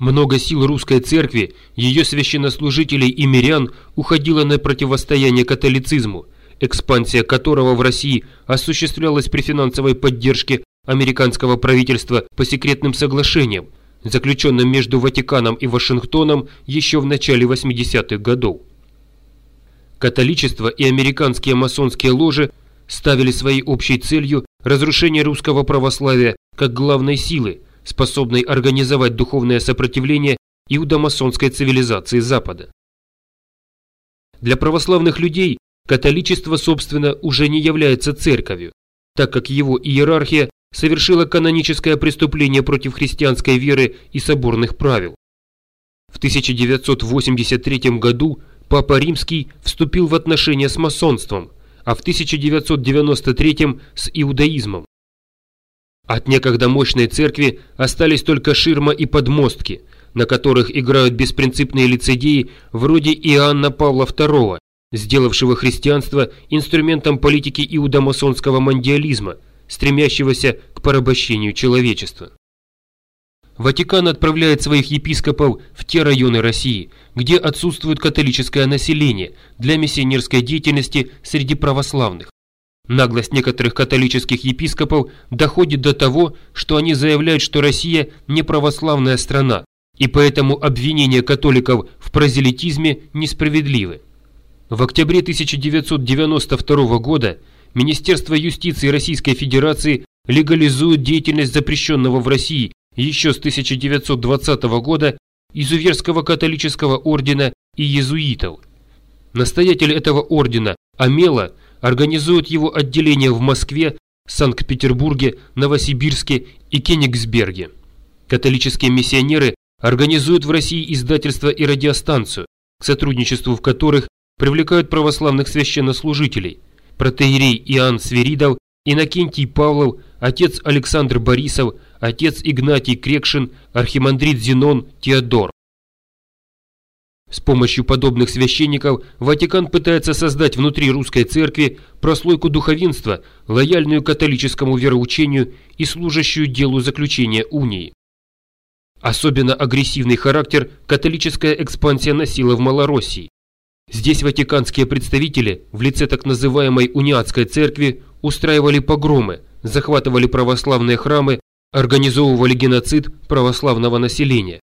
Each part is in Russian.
Много сил русской церкви, ее священнослужителей и мирян уходило на противостояние католицизму, экспансия которого в России осуществлялась при финансовой поддержке американского правительства по секретным соглашениям, заключенным между Ватиканом и Вашингтоном еще в начале 80-х годов. Католичество и американские масонские ложи ставили своей общей целью разрушение русского православия как главной силы, способной организовать духовное сопротивление иудомасонской цивилизации Запада. Для православных людей католичество, собственно, уже не является церковью, так как его иерархия совершила каноническое преступление против христианской веры и соборных правил. В 1983 году Папа Римский вступил в отношения с масонством, а в 1993 с иудаизмом. От некогда мощной церкви остались только ширма и подмостки, на которых играют беспринципные лицедеи вроде Иоанна Павла II, сделавшего христианство инструментом политики иудомасонского мандиализма – стремящегося к порабощению человечества. Ватикан отправляет своих епископов в те районы России, где отсутствует католическое население для миссионерской деятельности среди православных. Наглость некоторых католических епископов доходит до того, что они заявляют, что Россия не православная страна, и поэтому обвинения католиков в прозелитизме несправедливы. В октябре 1992 года Министерство юстиции Российской Федерации легализует деятельность запрещенного в России еще с 1920 года изуверского католического ордена и езуитов. Настоятель этого ордена Амела организует его отделение в Москве, Санкт-Петербурге, Новосибирске и Кенигсберге. Католические миссионеры организуют в России издательство и радиостанцию, к сотрудничеству в которых привлекают православных священнослужителей – протеерей Иоанн Сверидов, Иннокентий Павлов, отец Александр Борисов, отец Игнатий Крекшин, архимандрит Зенон Теодор. С помощью подобных священников Ватикан пытается создать внутри русской церкви прослойку духовенства, лояльную католическому вероучению и служащую делу заключения унии. Особенно агрессивный характер католическая экспансия носила в Малороссии. Здесь ватиканские представители в лице так называемой униатской церкви устраивали погромы, захватывали православные храмы, организовывали геноцид православного населения.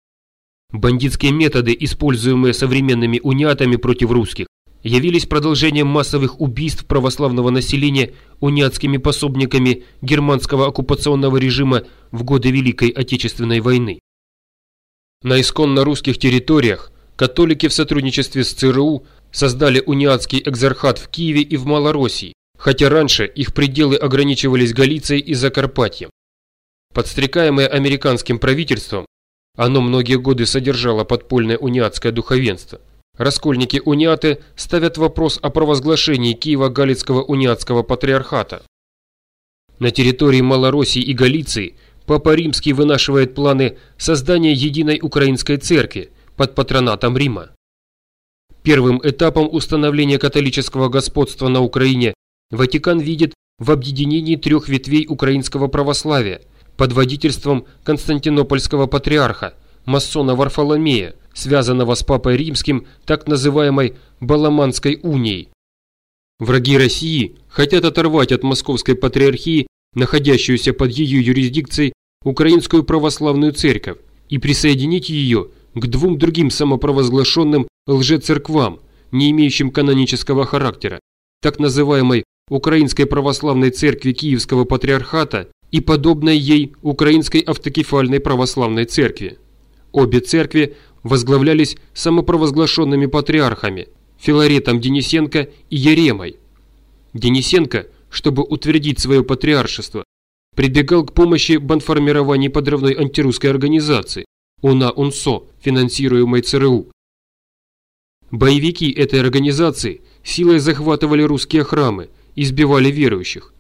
Бандитские методы, используемые современными униатами против русских, явились продолжением массовых убийств православного населения униатскими пособниками германского оккупационного режима в годы Великой Отечественной войны. На исконно русских территориях католики в сотрудничестве с ЦРУ создали униатский экзархат в Киеве и в Малороссии, хотя раньше их пределы ограничивались Галицией и Закарпатьем. Подстрекаемое американским правительством, оно многие годы содержало подпольное униатское духовенство. Раскольники-униаты ставят вопрос о провозглашении Киева-Галицкого униатского патриархата. На территории Малороссии и Галиции Папа Римский вынашивает планы создания единой украинской церкви под патронатом Рима. Первым этапом установления католического господства на Украине Ватикан видит в объединении трех ветвей украинского православия под водительством Константинопольского патриарха, масона Варфоломея, связанного с Папой Римским так называемой Баламанской унией. Враги России хотят оторвать от Московской патриархии, находящуюся под ее юрисдикцией, Украинскую православную церковь и присоединить ее к двум другим самопровозглашенным лжецерквам, не имеющим канонического характера, так называемой Украинской Православной Церкви Киевского Патриархата и подобной ей Украинской Автокефальной Православной Церкви. Обе церкви возглавлялись самопровозглашенными патриархами Филаретом Денисенко и Еремой. Денисенко, чтобы утвердить свое патриаршество, прибегал к помощи банформирований подрывной антирусской организации, УНА-УНСО, финансируемой ЦРУ. Боевики этой организации силой захватывали русские храмы, избивали верующих.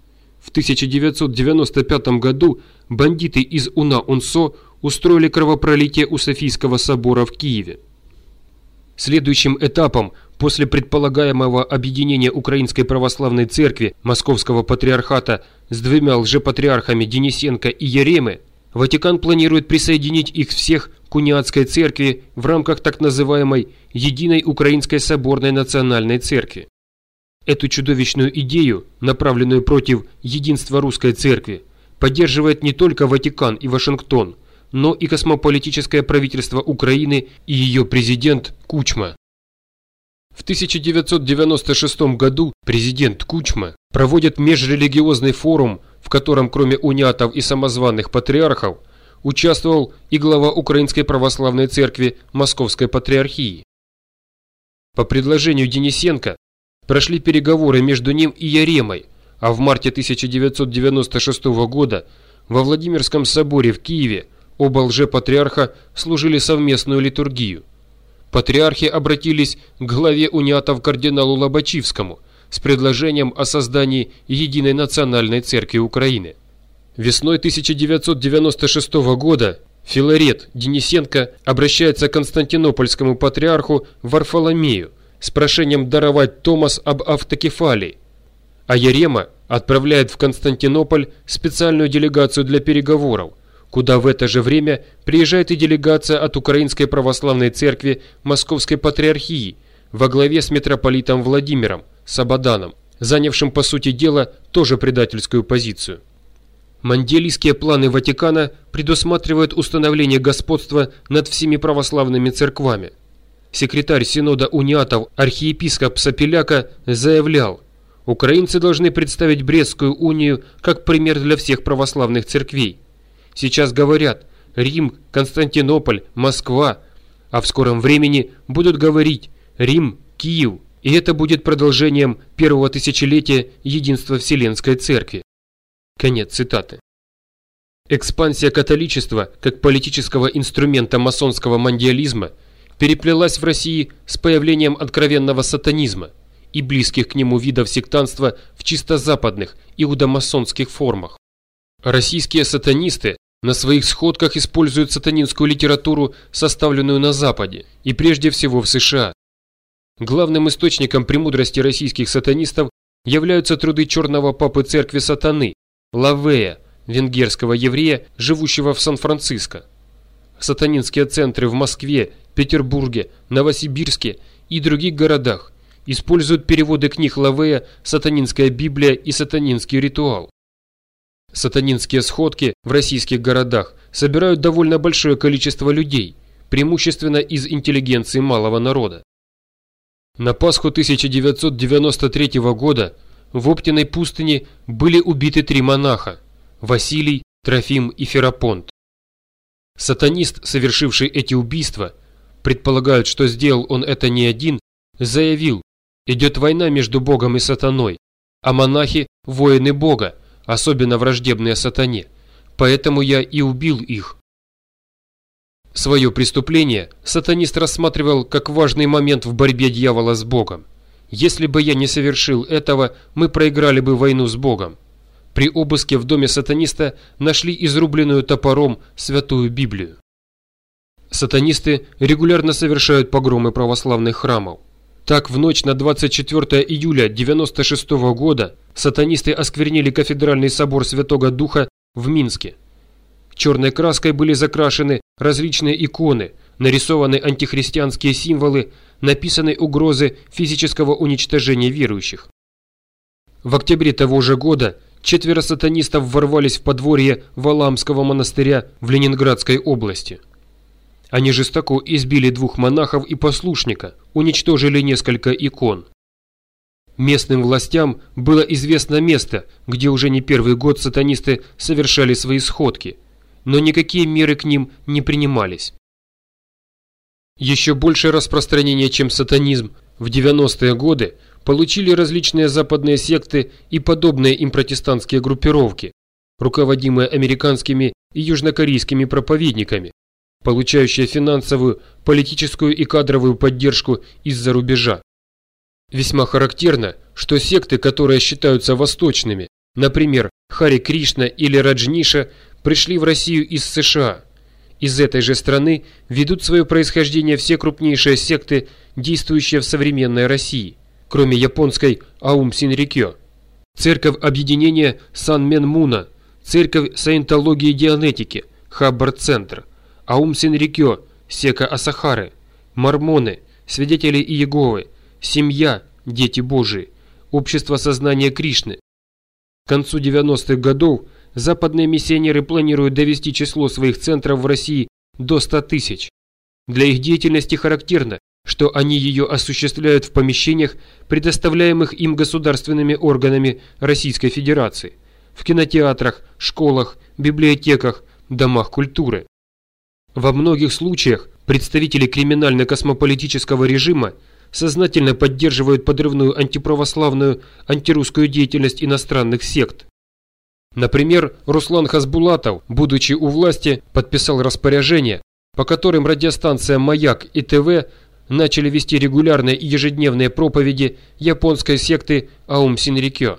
В 1995 году бандиты из УНА-УНСО устроили кровопролитие у Софийского собора в Киеве. Следующим этапом после предполагаемого объединения Украинской Православной Церкви Московского Патриархата с двумя лжепатриархами Денисенко и Еремы Ватикан планирует присоединить их всех к униатской церкви в рамках так называемой «Единой Украинской Соборной Национальной Церкви». Эту чудовищную идею, направленную против единства русской церкви, поддерживает не только Ватикан и Вашингтон, но и космополитическое правительство Украины и ее президент Кучма. В 1996 году президент Кучма проводит межрелигиозный форум, в котором кроме униатов и самозваных патриархов участвовал и глава Украинской православной церкви Московской патриархии. По предложению Денисенко прошли переговоры между ним и Яремой, а в марте 1996 года во Владимирском соборе в Киеве оба лже-патриарха служили совместную литургию – патриархи обратились к главе униатов кардиналу Лобачевскому с предложением о создании единой национальной церкви Украины. Весной 1996 года Филарет Денисенко обращается к константинопольскому патриарху Варфоломею с прошением даровать Томас об автокефалии, а Ярема отправляет в Константинополь специальную делегацию для переговоров – куда в это же время приезжает и делегация от Украинской Православной Церкви Московской Патриархии во главе с митрополитом Владимиром Сабаданом, занявшим по сути дела тоже предательскую позицию. Манделийские планы Ватикана предусматривают установление господства над всеми православными церквами. Секретарь Синода Униатов архиепископ Сапеляка заявлял, украинцы должны представить Брестскую унию как пример для всех православных церквей – Сейчас говорят Рим, Константинополь, Москва, а в скором времени будут говорить Рим, Киев, и это будет продолжением первого тысячелетия единства Вселенской Церкви. Конец цитаты. Экспансия католичества как политического инструмента масонского мандиализма переплелась в России с появлением откровенного сатанизма и близких к нему видов сектанства в чисто западных иудомасонских формах. Российские сатанисты на своих сходках используют сатанинскую литературу, составленную на Западе, и прежде всего в США. Главным источником премудрости российских сатанистов являются труды черного папы церкви сатаны, Лавея, венгерского еврея, живущего в Сан-Франциско. Сатанинские центры в Москве, Петербурге, Новосибирске и других городах используют переводы книг Лавея «Сатанинская Библия» и «Сатанинский ритуал». Сатанинские сходки в российских городах собирают довольно большое количество людей, преимущественно из интеллигенции малого народа. На Пасху 1993 года в Оптиной пустыне были убиты три монаха – Василий, Трофим и Ферапонт. Сатанист, совершивший эти убийства, предполагают, что сделал он это не один, заявил, идет война между Богом и сатаной, а монахи – воины Бога, особенно враждебные сатане, поэтому я и убил их. Свое преступление сатанист рассматривал как важный момент в борьбе дьявола с Богом. Если бы я не совершил этого, мы проиграли бы войну с Богом. При обыске в доме сатаниста нашли изрубленную топором Святую Библию. Сатанисты регулярно совершают погромы православных храмов. Так, в ночь на 24 июля 1996 года сатанисты осквернили кафедральный собор Святого Духа в Минске. Черной краской были закрашены различные иконы, нарисованы антихристианские символы, написаны угрозы физического уничтожения верующих. В октябре того же года четверо сатанистов ворвались в подворье Валамского монастыря в Ленинградской области. Они жестоко избили двух монахов и послушника, уничтожили несколько икон. Местным властям было известно место, где уже не первый год сатанисты совершали свои сходки, но никакие меры к ним не принимались. Еще большее распространение, чем сатанизм, в 90-е годы получили различные западные секты и подобные им протестантские группировки, руководимые американскими и южнокорейскими проповедниками, получающая финансовую, политическую и кадровую поддержку из-за рубежа. Весьма характерно, что секты, которые считаются восточными, например, Хари Кришна или Раджниша, пришли в Россию из США. Из этой же страны ведут свое происхождение все крупнейшие секты, действующие в современной России, кроме японской Аум Синрикё. Церковь объединения Сан Мен Муна, Церковь саентологии и дианетики, Хаббард-центр – Аум Синрикё, Сека Асахары, Мормоны, Свидетели Иеговы, Семья, Дети Божии, Общество сознания Кришны. К концу 90-х годов западные миссионеры планируют довести число своих центров в России до 100 тысяч. Для их деятельности характерно, что они ее осуществляют в помещениях, предоставляемых им государственными органами Российской Федерации, в кинотеатрах, школах, библиотеках, домах культуры. Во многих случаях представители криминально-космополитического режима сознательно поддерживают подрывную антиправославную, антирусскую деятельность иностранных сект. Например, Руслан Хасбулатов, будучи у власти, подписал распоряжение, по которым радиостанция «Маяк» и ТВ начали вести регулярные и ежедневные проповеди японской секты Аум Синрикё.